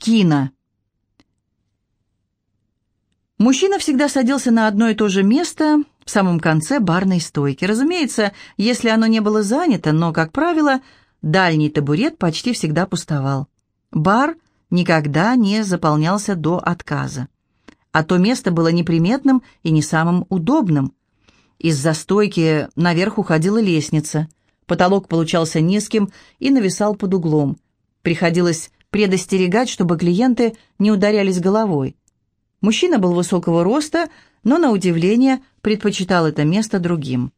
Кина. Мужчина всегда садился на одно и то же место в самом конце барной стойки. Разумеется, если оно не было занято, но, как правило, дальний табурет почти всегда пустовал. Бар никогда не заполнялся до отказа. А то место было неприметным и не самым удобным. Из-за стойки наверх уходила лестница. Потолок получался низким и нависал под углом. Приходилось предостерегать, чтобы клиенты не ударялись головой. Мужчина был высокого роста, но, на удивление, предпочитал это место другим.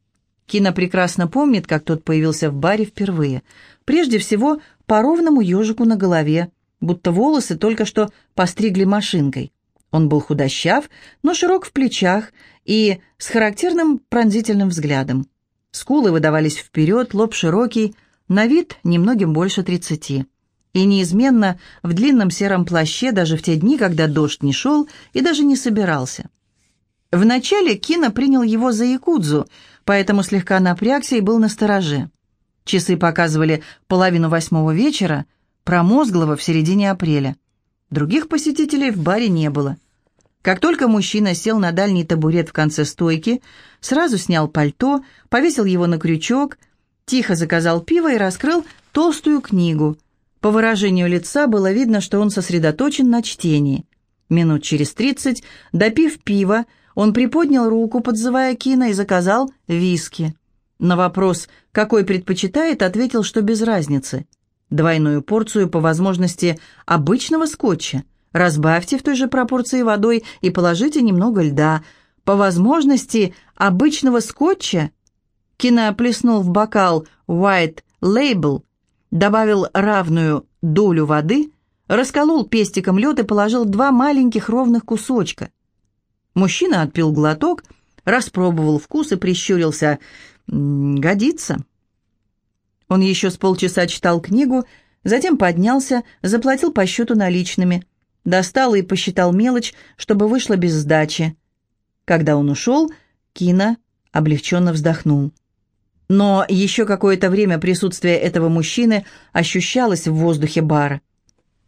Кина прекрасно помнит, как тот появился в баре впервые. Прежде всего, по ровному ежику на голове, будто волосы только что постригли машинкой. Он был худощав, но широк в плечах и с характерным пронзительным взглядом. Скулы выдавались вперед, лоб широкий, на вид немногим больше тридцати и неизменно в длинном сером плаще даже в те дни, когда дождь не шел и даже не собирался. Вначале Кина принял его за якудзу, поэтому слегка напрягся и был настороже. Часы показывали половину восьмого вечера, промозглого в середине апреля. Других посетителей в баре не было. Как только мужчина сел на дальний табурет в конце стойки, сразу снял пальто, повесил его на крючок, тихо заказал пиво и раскрыл толстую книгу, по выражению лица было видно, что он сосредоточен на чтении. Минут через тридцать, допив пива, он приподнял руку, подзывая Кина, и заказал виски. На вопрос, какой предпочитает, ответил, что без разницы. Двойную порцию, по возможности, обычного скотча. Разбавьте в той же пропорции водой и положите немного льда. По возможности, обычного скотча. Кина плеснул в бокал «White Label», добавил равную долю воды, расколол пестиком лед и положил два маленьких ровных кусочка. Мужчина отпил глоток, распробовал вкус и прищурился. «Годится». Он еще с полчаса читал книгу, затем поднялся, заплатил по счету наличными, достал и посчитал мелочь, чтобы вышло без сдачи. Когда он ушел, Кина облегченно вздохнул. Но еще какое-то время присутствие этого мужчины ощущалось в воздухе бара.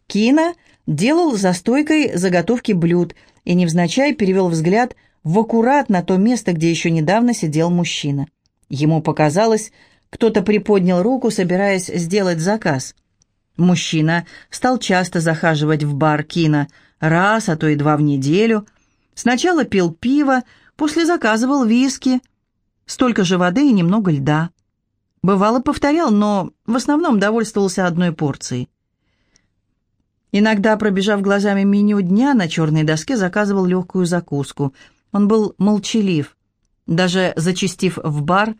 Кина делал за стойкой заготовки блюд и невзначай перевел взгляд в аккуратно то место, где еще недавно сидел мужчина. Ему показалось, кто-то приподнял руку, собираясь сделать заказ. Мужчина стал часто захаживать в бар Кина, раз, а то и два в неделю. Сначала пил пиво, после заказывал виски – Столько же воды и немного льда. Бывало, повторял, но в основном довольствовался одной порцией. Иногда, пробежав глазами меню дня, на черной доске заказывал легкую закуску. Он был молчалив. Даже зачастив в бар,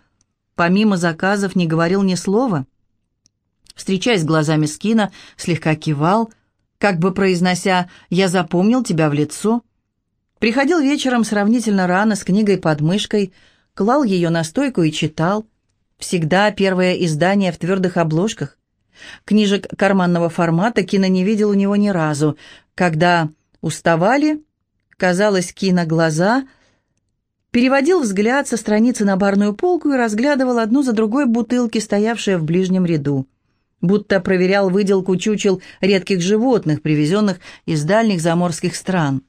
помимо заказов не говорил ни слова. Встречаясь глазами с Кина, слегка кивал, как бы произнося «Я запомнил тебя в лицо». Приходил вечером сравнительно рано с книгой под мышкой – клал ее на стойку и читал. Всегда первое издание в твердых обложках. Книжек карманного формата Кино не видел у него ни разу. Когда уставали, казалось, Кино глаза, переводил взгляд со страницы на барную полку и разглядывал одну за другой бутылки, стоявшие в ближнем ряду. Будто проверял выделку чучел редких животных, привезенных из дальних заморских стран.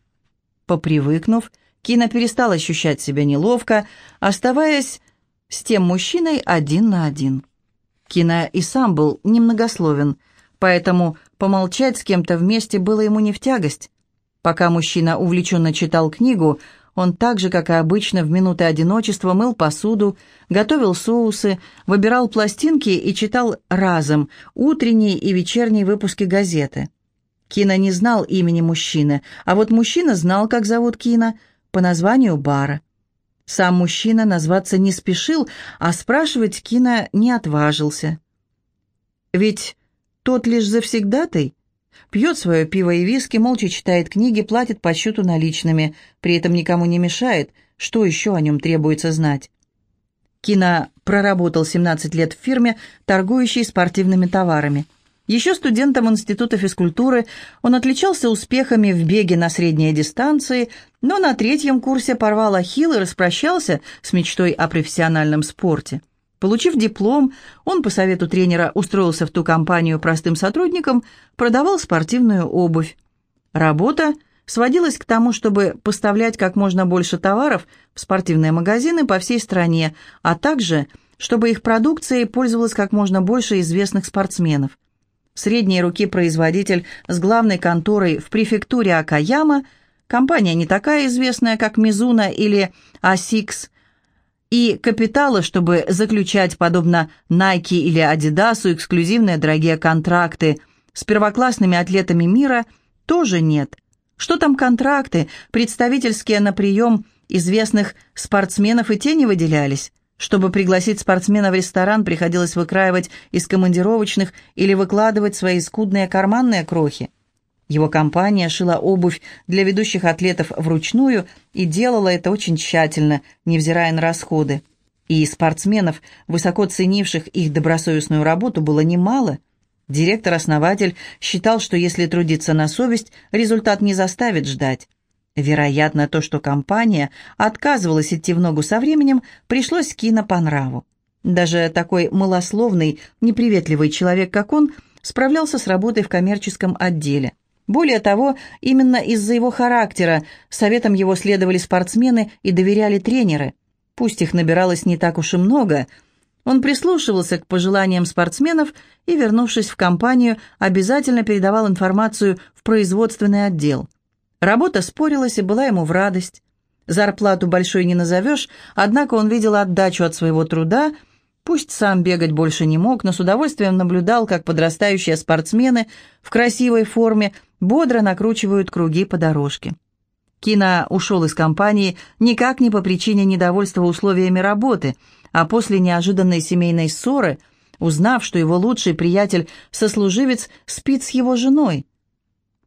Попривыкнув, Кина перестал ощущать себя неловко, оставаясь с тем мужчиной один на один. Кина и сам был немногословен, поэтому помолчать с кем-то вместе было ему не в тягость. Пока мужчина увлеченно читал книгу, он так же, как и обычно, в минуты одиночества мыл посуду, готовил соусы, выбирал пластинки и читал разом утренние и вечерние выпуски газеты. Кина не знал имени мужчины, а вот мужчина знал, как зовут Кина – по названию бара. Сам мужчина назваться не спешил, а спрашивать Кина не отважился. Ведь тот лишь завсегдатый, пьет свое пиво и виски, молча читает книги, платит по счету наличными, при этом никому не мешает, что еще о нем требуется знать. Кина проработал 17 лет в фирме, торгующей спортивными товарами – еще студентом Института физкультуры он отличался успехами в беге на средней дистанции, но на третьем курсе порвал ахилл и распрощался с мечтой о профессиональном спорте. Получив диплом, он по совету тренера устроился в ту компанию простым сотрудником, продавал спортивную обувь. Работа сводилась к тому, чтобы поставлять как можно больше товаров в спортивные магазины по всей стране, а также чтобы их продукцией пользовалось как можно больше известных спортсменов. Средней руки производитель с главной конторой в префектуре Акаяма, компания не такая известная, как Мизуна или ASICS, и капитала, чтобы заключать, подобно Nike или Adidas, эксклюзивные дорогие контракты. С первоклассными атлетами мира, тоже нет – что там контракты, представительские на прием известных спортсменов и те не выделялись? Чтобы пригласить спортсмена в ресторан, приходилось выкраивать из командировочных или выкладывать свои скудные карманные крохи. Его компания шила обувь для ведущих атлетов вручную и делала это очень тщательно, невзирая на расходы. И спортсменов, высоко ценивших их добросовестную работу, было немало – Директор-основатель считал, что если трудиться на совесть, результат не заставит ждать. Вероятно, то, что компания отказывалась идти в ногу со временем, пришлось Кино по нраву. Даже такой малословный, неприветливый человек, как он, справлялся с работой в коммерческом отделе. Более того, именно из-за его характера советам его следовали спортсмены и доверяли тренеры. Пусть их набиралось не так уж и много – он прислушивался к пожеланиям спортсменов и, вернувшись в компанию, обязательно передавал информацию в производственный отдел. Работа спорилась и была ему в радость. Зарплату большой не назовешь, однако он видел отдачу от своего труда, пусть сам бегать больше не мог, но с удовольствием наблюдал, как подрастающие спортсмены в красивой форме бодро накручивают круги по дорожке. Кина ушел из компании никак не по причине недовольства условиями работы – а после неожиданной семейной ссоры, узнав, что его лучший приятель-сослуживец спит с его женой.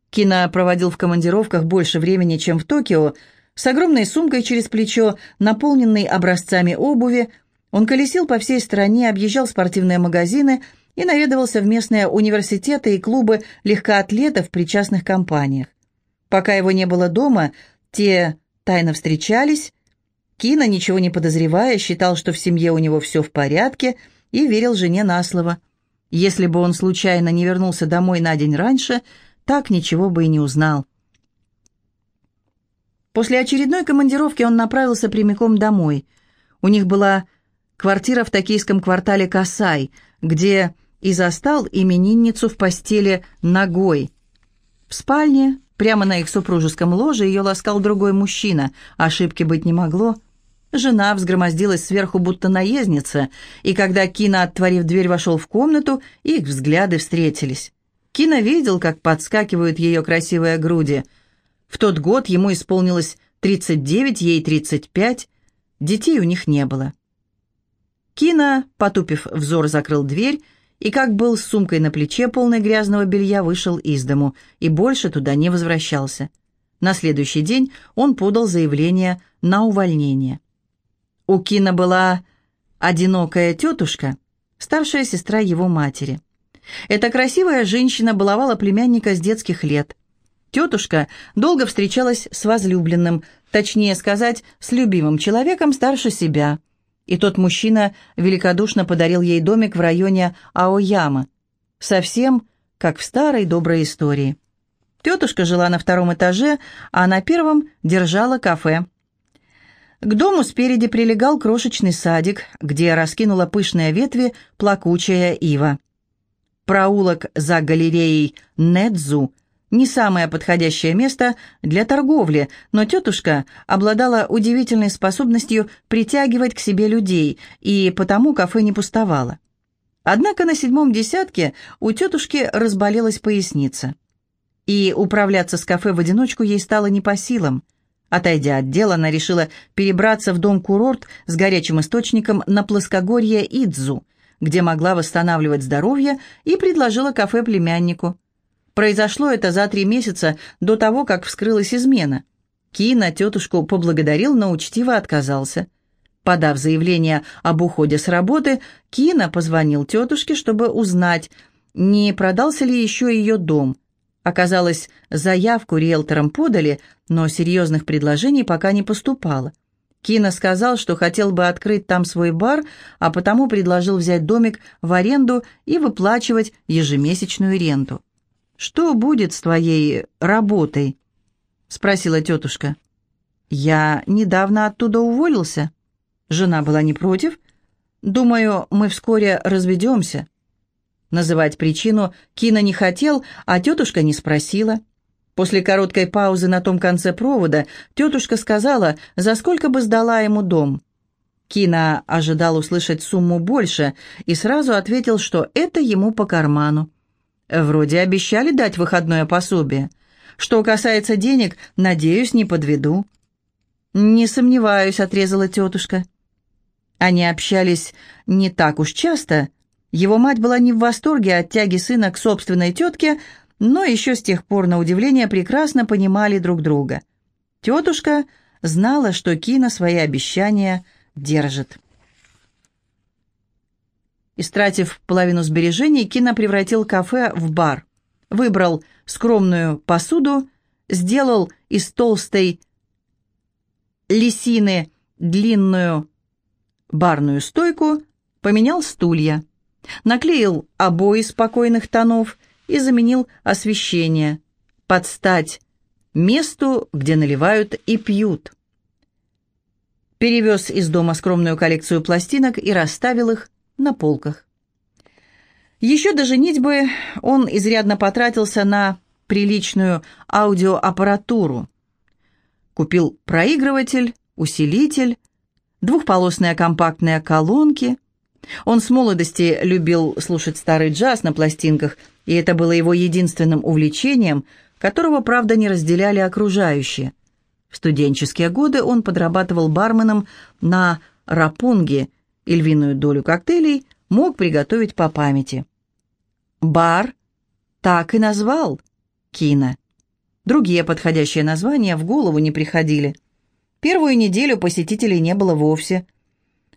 Кина проводил в командировках больше времени, чем в Токио, с огромной сумкой через плечо, наполненной образцами обуви, он колесил по всей стране, объезжал спортивные магазины и наведывался в местные университеты и клубы легкоатлетов при частных компаниях. Пока его не было дома, те тайно встречались, Кина, ничего не подозревая, считал, что в семье у него все в порядке, и верил жене на слово. Если бы он случайно не вернулся домой на день раньше, так ничего бы и не узнал. После очередной командировки он направился прямиком домой. У них была квартира в токийском квартале Касай, где и застал именинницу в постели ногой. В спальне, прямо на их супружеском ложе, ее ласкал другой мужчина. Ошибки быть не могло. Жена взгромоздилась сверху, будто наездница, и когда Кина, отворив дверь, вошел в комнату, их взгляды встретились. Кина видел, как подскакивают ее красивые груди. В тот год ему исполнилось 39, ей 35, детей у них не было. Кина, потупив взор, закрыл дверь и, как был с сумкой на плече, полной грязного белья, вышел из дому и больше туда не возвращался. На следующий день он подал заявление на увольнение. У Кина была одинокая тетушка, старшая сестра его матери. Эта красивая женщина баловала племянника с детских лет. Тетушка долго встречалась с возлюбленным, точнее сказать, с любимым человеком старше себя. И тот мужчина великодушно подарил ей домик в районе Аояма. Совсем как в старой доброй истории. Тетушка жила на втором этаже, а на первом держала кафе к дому спереди прилегал крошечный садик, где раскинула пышные ветви плакучая ива. Проулок за галереей Недзу не самое подходящее место для торговли, но тетушка обладала удивительной способностью притягивать к себе людей, и потому кафе не пустовало. Однако на седьмом десятке у тетушки разболелась поясница. И управляться с кафе в одиночку ей стало не по силам – Отойдя от дела, она решила перебраться в дом-курорт с горячим источником на плоскогорье Идзу, где могла восстанавливать здоровье, и предложила кафе племяннику. Произошло это за три месяца до того, как вскрылась измена. Кина тетушку поблагодарил, но учтиво отказался. Подав заявление об уходе с работы, Кина позвонил тетушке, чтобы узнать, не продался ли еще ее дом – Оказалось, заявку риэлторам подали, но серьезных предложений пока не поступало. Кина сказал, что хотел бы открыть там свой бар, а потому предложил взять домик в аренду и выплачивать ежемесячную ренту. «Что будет с твоей работой?» — спросила тетушка. «Я недавно оттуда уволился. Жена была не против. Думаю, мы вскоре разведемся». Называть причину Кина не хотел, а тетушка не спросила. После короткой паузы на том конце провода тетушка сказала, за сколько бы сдала ему дом. Кина ожидал услышать сумму больше и сразу ответил, что это ему по карману. Вроде обещали дать выходное пособие. Что касается денег, надеюсь, не подведу. «Не сомневаюсь», — отрезала тетушка. Они общались не так уж часто. Его мать была не в восторге от тяги сына к собственной тетке, но еще с тех пор, на удивление, прекрасно понимали друг друга. Тетушка знала, что Кина свои обещания держит. Истратив половину сбережений, Кина превратил кафе в бар. Выбрал скромную посуду, сделал из толстой лисины длинную барную стойку, поменял стулья, наклеил обои спокойных тонов и заменил освещение под стать месту, где наливают и пьют. Перевез из дома скромную коллекцию пластинок и расставил их на полках. Еще до женитьбы он изрядно потратился на приличную аудиоаппаратуру. Купил проигрыватель, усилитель, двухполосные компактные колонки. Он с молодости любил слушать старый джаз на пластинках, и это было его единственным увлечением, которого, правда, не разделяли окружающие. В студенческие годы он подрабатывал барменом на рапунге и львиную долю коктейлей мог приготовить по памяти. Бар так и назвал Кина. Другие подходящие названия в голову не приходили. Первую неделю посетителей не было вовсе.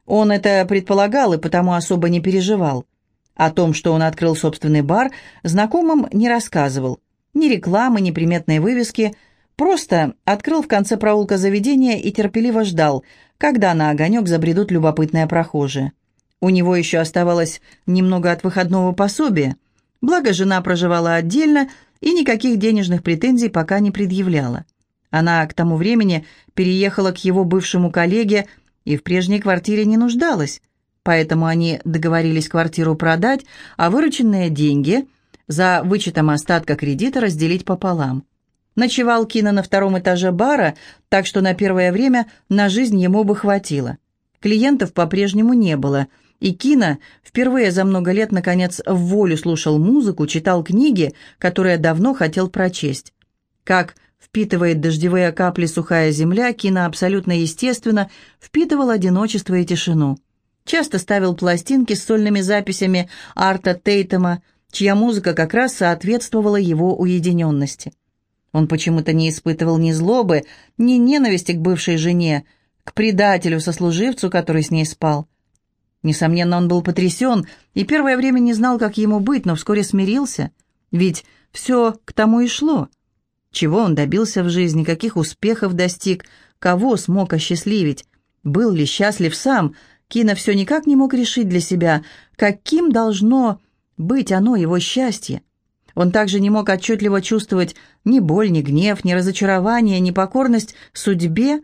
Он это предполагал и потому особо не переживал. О том, что он открыл собственный бар, знакомым не рассказывал. Ни рекламы, ни приметной вывески. Просто открыл в конце проулка заведение и терпеливо ждал, когда на огонек забредут любопытные прохожие. У него еще оставалось немного от выходного пособия, благо жена проживала отдельно и никаких денежных претензий пока не предъявляла. Она к тому времени переехала к его бывшему коллеге и в прежней квартире не нуждалась, поэтому они договорились квартиру продать, а вырученные деньги за вычетом остатка кредита разделить пополам. Ночевал Кина на втором этаже бара, так что на первое время на жизнь ему бы хватило. Клиентов по-прежнему не было, и Кина впервые за много лет, наконец, в волю слушал музыку, читал книги, которые давно хотел прочесть. Как впитывает дождевые капли сухая земля, Кина абсолютно естественно впитывал одиночество и тишину. Часто ставил пластинки с сольными записями Арта Тейтема, чья музыка как раз соответствовала его уединенности. Он почему-то не испытывал ни злобы, ни ненависти к бывшей жене, к предателю-сослуживцу, который с ней спал. Несомненно, он был потрясен и первое время не знал, как ему быть, но вскоре смирился, ведь все к тому и шло. Чего он добился в жизни, каких успехов достиг, кого смог осчастливить, был ли счастлив сам, Кина все никак не мог решить для себя, каким должно быть оно, его счастье. Он также не мог отчетливо чувствовать ни боль, ни гнев, ни разочарование, ни покорность судьбе.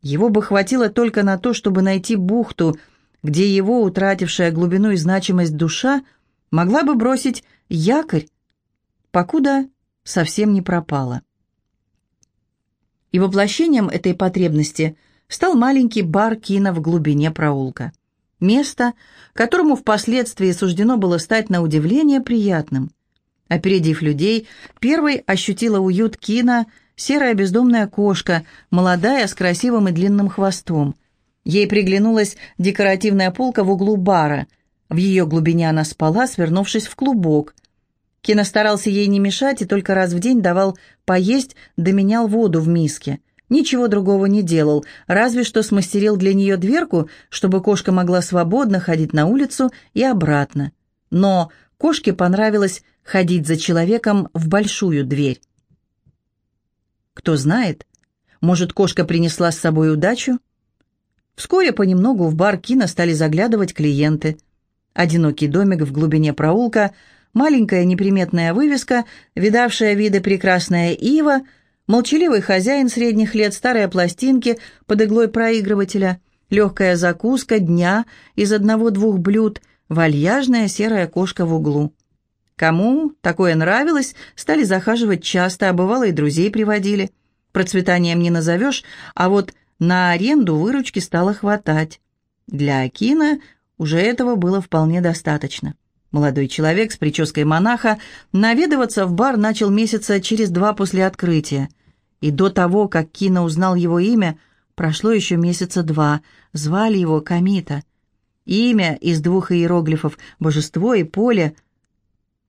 Его бы хватило только на то, чтобы найти бухту, где его, утратившая глубину и значимость душа, могла бы бросить якорь, покуда совсем не пропала. И воплощением этой потребности стал маленький бар кино в глубине проулка. Место, которому впоследствии суждено было стать на удивление приятным – Опередив людей, первой ощутила уют Кина серая бездомная кошка, молодая, с красивым и длинным хвостом. Ей приглянулась декоративная полка в углу бара. В ее глубине она спала, свернувшись в клубок. Кина старался ей не мешать и только раз в день давал поесть, доменял воду в миске. Ничего другого не делал, разве что смастерил для нее дверку, чтобы кошка могла свободно ходить на улицу и обратно. Но кошке понравилось ходить за человеком в большую дверь. Кто знает, может, кошка принесла с собой удачу? Вскоре понемногу в бар кино стали заглядывать клиенты. Одинокий домик в глубине проулка, маленькая неприметная вывеска, видавшая виды прекрасная ива, молчаливый хозяин средних лет, старые пластинки под иглой проигрывателя, легкая закуска дня из одного-двух блюд, вальяжная серая кошка в углу. Кому такое нравилось, стали захаживать часто, а бывало и друзей приводили. Процветанием не назовешь, а вот на аренду выручки стало хватать. Для Акина уже этого было вполне достаточно. Молодой человек с прической монаха наведываться в бар начал месяца через два после открытия. И до того, как Кина узнал его имя, прошло еще месяца два. Звали его Камита. Имя из двух иероглифов «божество» и «поле».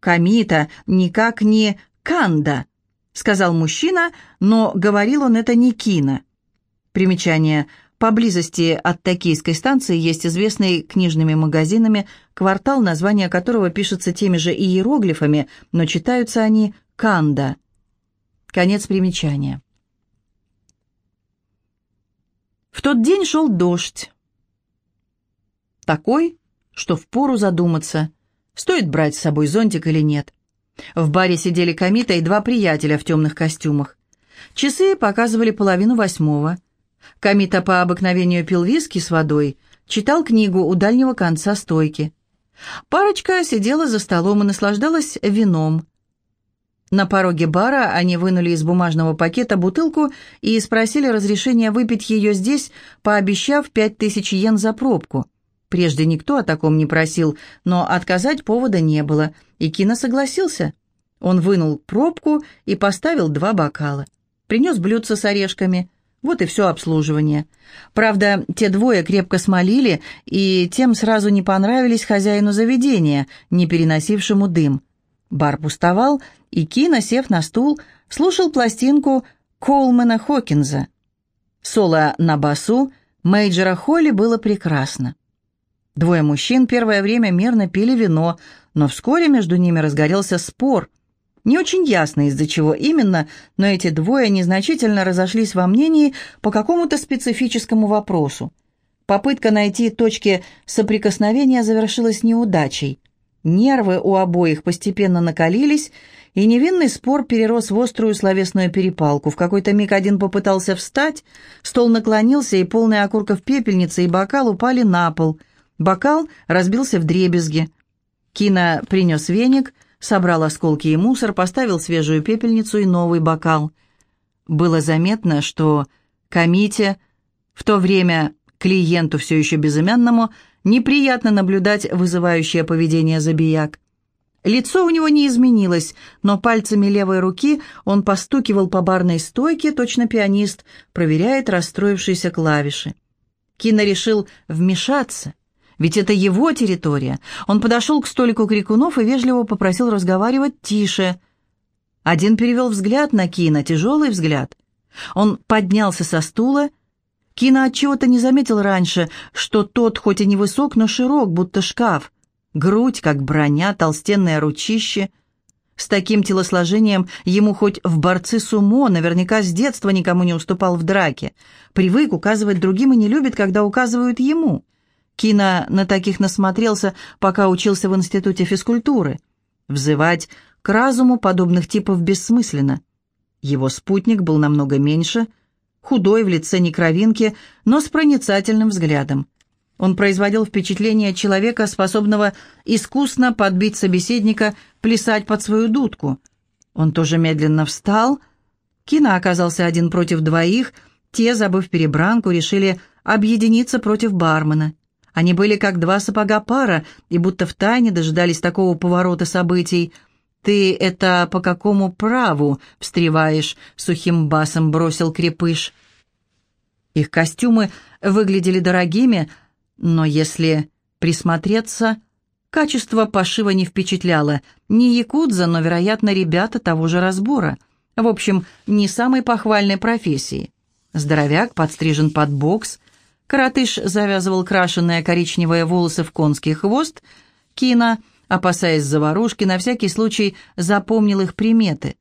Камита никак не Канда, сказал мужчина, но говорил он это не Кина. Примечание. Поблизости от Токийской станции есть известный книжными магазинами квартал, название которого пишется теми же иероглифами, но читаются они «Канда». Конец примечания. В тот день шел дождь. Такой, что впору задуматься, стоит брать с собой зонтик или нет. В баре сидели Камита и два приятеля в темных костюмах. Часы показывали половину восьмого. Камита по обыкновению пил виски с водой, читал книгу у дальнего конца стойки. Парочка сидела за столом и наслаждалась вином. На пороге бара они вынули из бумажного пакета бутылку и спросили разрешения выпить ее здесь, пообещав пять тысяч йен за пробку. Прежде никто о таком не просил, но отказать повода не было, и Кина согласился. Он вынул пробку и поставил два бокала. Принес блюдце с орешками. Вот и все обслуживание. Правда, те двое крепко смолили, и тем сразу не понравились хозяину заведения, не переносившему дым. Бар пустовал, и Кина, сев на стул, слушал пластинку Коулмана Хокинза. Соло на басу Мейджора Холли было прекрасно. Двое мужчин первое время мирно пили вино, но вскоре между ними разгорелся спор – не очень ясно, из-за чего именно, но эти двое незначительно разошлись во мнении по какому-то специфическому вопросу. Попытка найти точки соприкосновения завершилась неудачей. Нервы у обоих постепенно накалились, и невинный спор перерос в острую словесную перепалку. В какой-то миг один попытался встать, стол наклонился, и полные окурков пепельница и бокал упали на пол. Бокал разбился в дребезги. Кина принес веник, собрал осколки и мусор, поставил свежую пепельницу и новый бокал. Было заметно, что Камите, в то время клиенту все еще безымянному, неприятно наблюдать вызывающее поведение забияк. Лицо у него не изменилось, но пальцами левой руки он постукивал по барной стойке, точно пианист, проверяет расстроившиеся клавиши. Кина решил вмешаться — ведь это его территория. Он подошел к столику крикунов и вежливо попросил разговаривать тише. Один перевел взгляд на Кина, тяжелый взгляд. Он поднялся со стула. Кина отчего-то не заметил раньше, что тот хоть и невысок, но широк, будто шкаф. Грудь, как броня, толстенное ручище. С таким телосложением ему хоть в борцы сумо наверняка с детства никому не уступал в драке. Привык указывать другим и не любит, когда указывают ему. Кина на таких насмотрелся, пока учился в институте физкультуры. Взывать к разуму подобных типов бессмысленно. Его спутник был намного меньше, худой в лице некровинки, но с проницательным взглядом. Он производил впечатление человека, способного искусно подбить собеседника, плясать под свою дудку. Он тоже медленно встал. Кина оказался один против двоих, те, забыв перебранку, решили объединиться против бармена. Они были как два сапога пара, и будто втайне дожидались такого поворота событий. «Ты это по какому праву встреваешь?» — сухим басом бросил крепыш. Их костюмы выглядели дорогими, но если присмотреться, качество пошива не впечатляло. Не якудза, но, вероятно, ребята того же разбора. В общем, не самой похвальной профессии. Здоровяк подстрижен под бокс, Коротыш завязывал крашеные коричневые волосы в конский хвост. Кина, опасаясь заварушки, на всякий случай запомнил их приметы.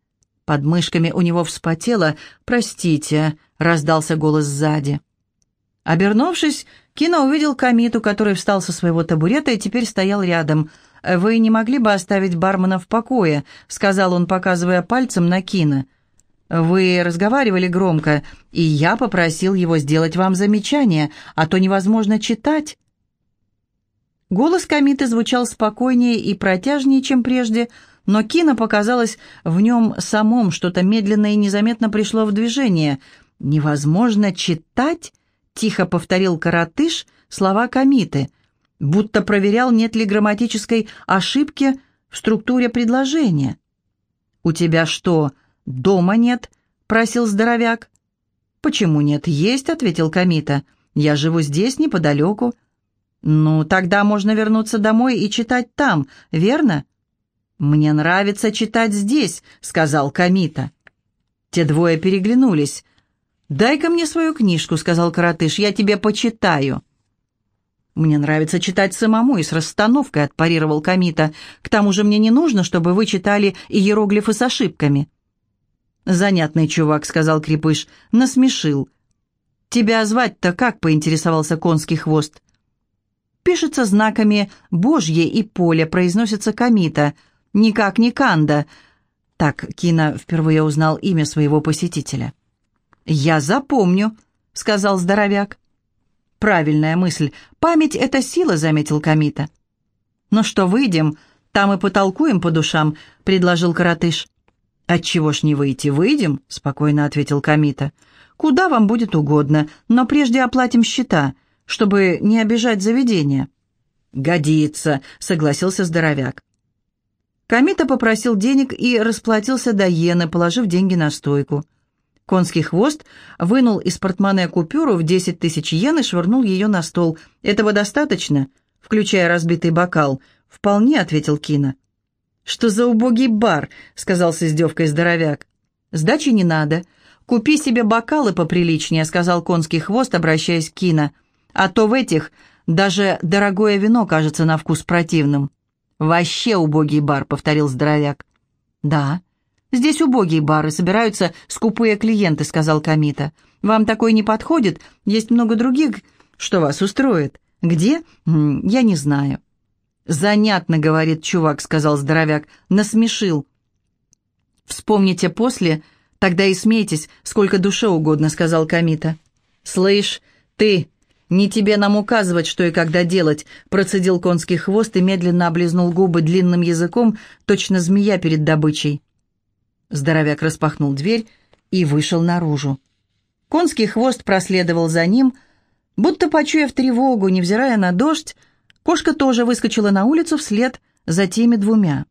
Под мышками у него вспотело. «Простите», — раздался голос сзади. Обернувшись, Кина увидел Камиту, который встал со своего табурета и теперь стоял рядом. «Вы не могли бы оставить бармена в покое?» — сказал он, показывая пальцем на Кина. «Вы разговаривали громко, и я попросил его сделать вам замечание, а то невозможно читать». Голос Камиты звучал спокойнее и протяжнее, чем прежде, но Кина показалось, в нем самом что-то медленно и незаметно пришло в движение. «Невозможно читать?» — тихо повторил коротыш слова Камиты, будто проверял, нет ли грамматической ошибки в структуре предложения. «У тебя что, дома нет?» — просил здоровяк. «Почему нет? Есть», — ответил Камита. «Я живу здесь, неподалеку». «Ну, тогда можно вернуться домой и читать там, верно?» «Мне нравится читать здесь», — сказал Камита. Те двое переглянулись. «Дай-ка мне свою книжку», — сказал Каратыш, — «я тебе почитаю». «Мне нравится читать самому и с расстановкой», — отпарировал Камита. «К тому же мне не нужно, чтобы вы читали иероглифы с ошибками». «Занятный чувак», — сказал Крепыш, — «насмешил». «Тебя звать-то как?» — поинтересовался конский хвост пишется знаками «Божье» и «Поле», произносится «Комита», никак не «Канда». Так Кина впервые узнал имя своего посетителя. «Я запомню», — сказал здоровяк. «Правильная мысль. Память — это сила», — заметил Комита. «Ну что, выйдем? Там и потолкуем по душам», — предложил Каратыш. «Отчего ж не выйти? Выйдем», — спокойно ответил Комита. «Куда вам будет угодно, но прежде оплатим счета чтобы не обижать заведение». «Годится», — согласился здоровяк. Комита попросил денег и расплатился до иены, положив деньги на стойку. Конский хвост вынул из портмоне купюру в десять тысяч йен и швырнул ее на стол. «Этого достаточно?» Включая разбитый бокал. «Вполне», — ответил Кина. «Что за убогий бар?» — сказал с издевкой здоровяк. «Сдачи не надо. Купи себе бокалы поприличнее», — сказал конский хвост, обращаясь к Кина. А то в этих даже дорогое вино кажется на вкус противным. «Вообще убогий бар», — повторил здоровяк. «Да, здесь убогие бары, собираются скупые клиенты», — сказал Камита. «Вам такой не подходит? Есть много других, что вас устроит. Где? Я не знаю». «Занятно», — говорит чувак, — сказал здоровяк. «Насмешил». «Вспомните после, тогда и смейтесь, сколько душе угодно», — сказал Камита. «Слышь, ты, «Не тебе нам указывать, что и когда делать», — процедил конский хвост и медленно облизнул губы длинным языком, точно змея перед добычей. Здоровяк распахнул дверь и вышел наружу. Конский хвост проследовал за ним, будто почуяв тревогу, невзирая на дождь, кошка тоже выскочила на улицу вслед за теми двумя.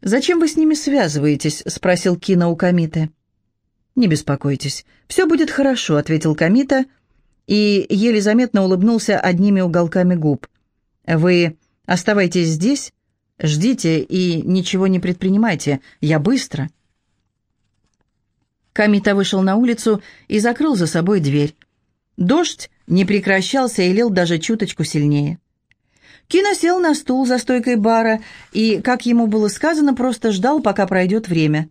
«Зачем вы с ними связываетесь?» — спросил Кина у Камиты. «Не беспокойтесь, все будет хорошо», — ответил Камита и еле заметно улыбнулся одними уголками губ. «Вы оставайтесь здесь, ждите и ничего не предпринимайте, я быстро». Камита вышел на улицу и закрыл за собой дверь. Дождь не прекращался и лил даже чуточку сильнее. Кина сел на стул за стойкой бара и, как ему было сказано, просто ждал, пока пройдет время.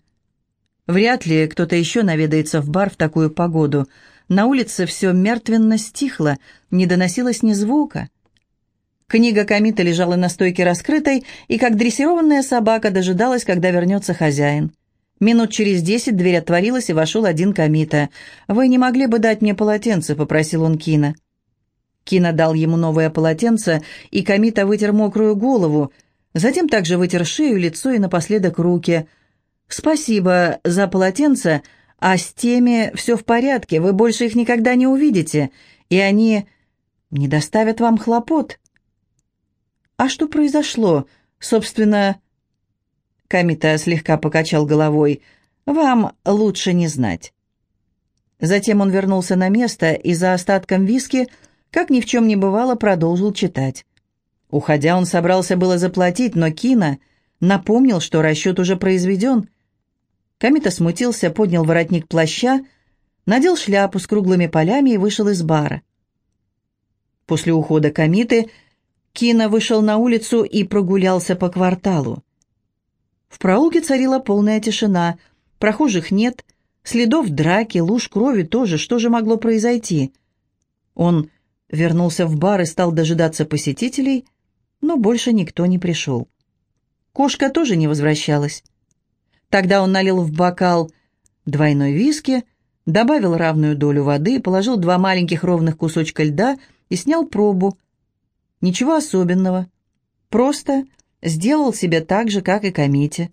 Вряд ли кто-то еще наведается в бар в такую погоду. На улице все мертвенно стихло, не доносилось ни звука. Книга Камита лежала на стойке раскрытой, и как дрессированная собака дожидалась, когда вернется хозяин. Минут через десять дверь отворилась, и вошел один Камита. «Вы не могли бы дать мне полотенце?» — попросил он Кина. Кина дал ему новое полотенце, и Камита вытер мокрую голову, затем также вытер шею, лицо и напоследок руки — «Спасибо за полотенце, а с теми все в порядке, вы больше их никогда не увидите, и они не доставят вам хлопот». «А что произошло? Собственно...» Камита слегка покачал головой. «Вам лучше не знать». Затем он вернулся на место и за остатком виски, как ни в чем не бывало, продолжил читать. Уходя, он собрался было заплатить, но Кина напомнил, что расчет уже произведен. Камита смутился, поднял воротник плаща, надел шляпу с круглыми полями и вышел из бара. После ухода Камиты Кина вышел на улицу и прогулялся по кварталу. В проулке царила полная тишина, прохожих нет, Следов драки, луж крови тоже. Что же могло произойти? Он вернулся в бар и стал дожидаться посетителей, но больше никто не пришел. Кошка тоже не возвращалась. Тогда он налил в бокал двойной виски, добавил равную долю воды, положил два маленьких ровных кусочка льда и снял пробу. Ничего особенного. Просто сделал себе так же, как и Комите.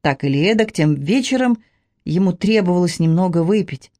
Так или эдак, тем вечером ему требовалось немного выпить.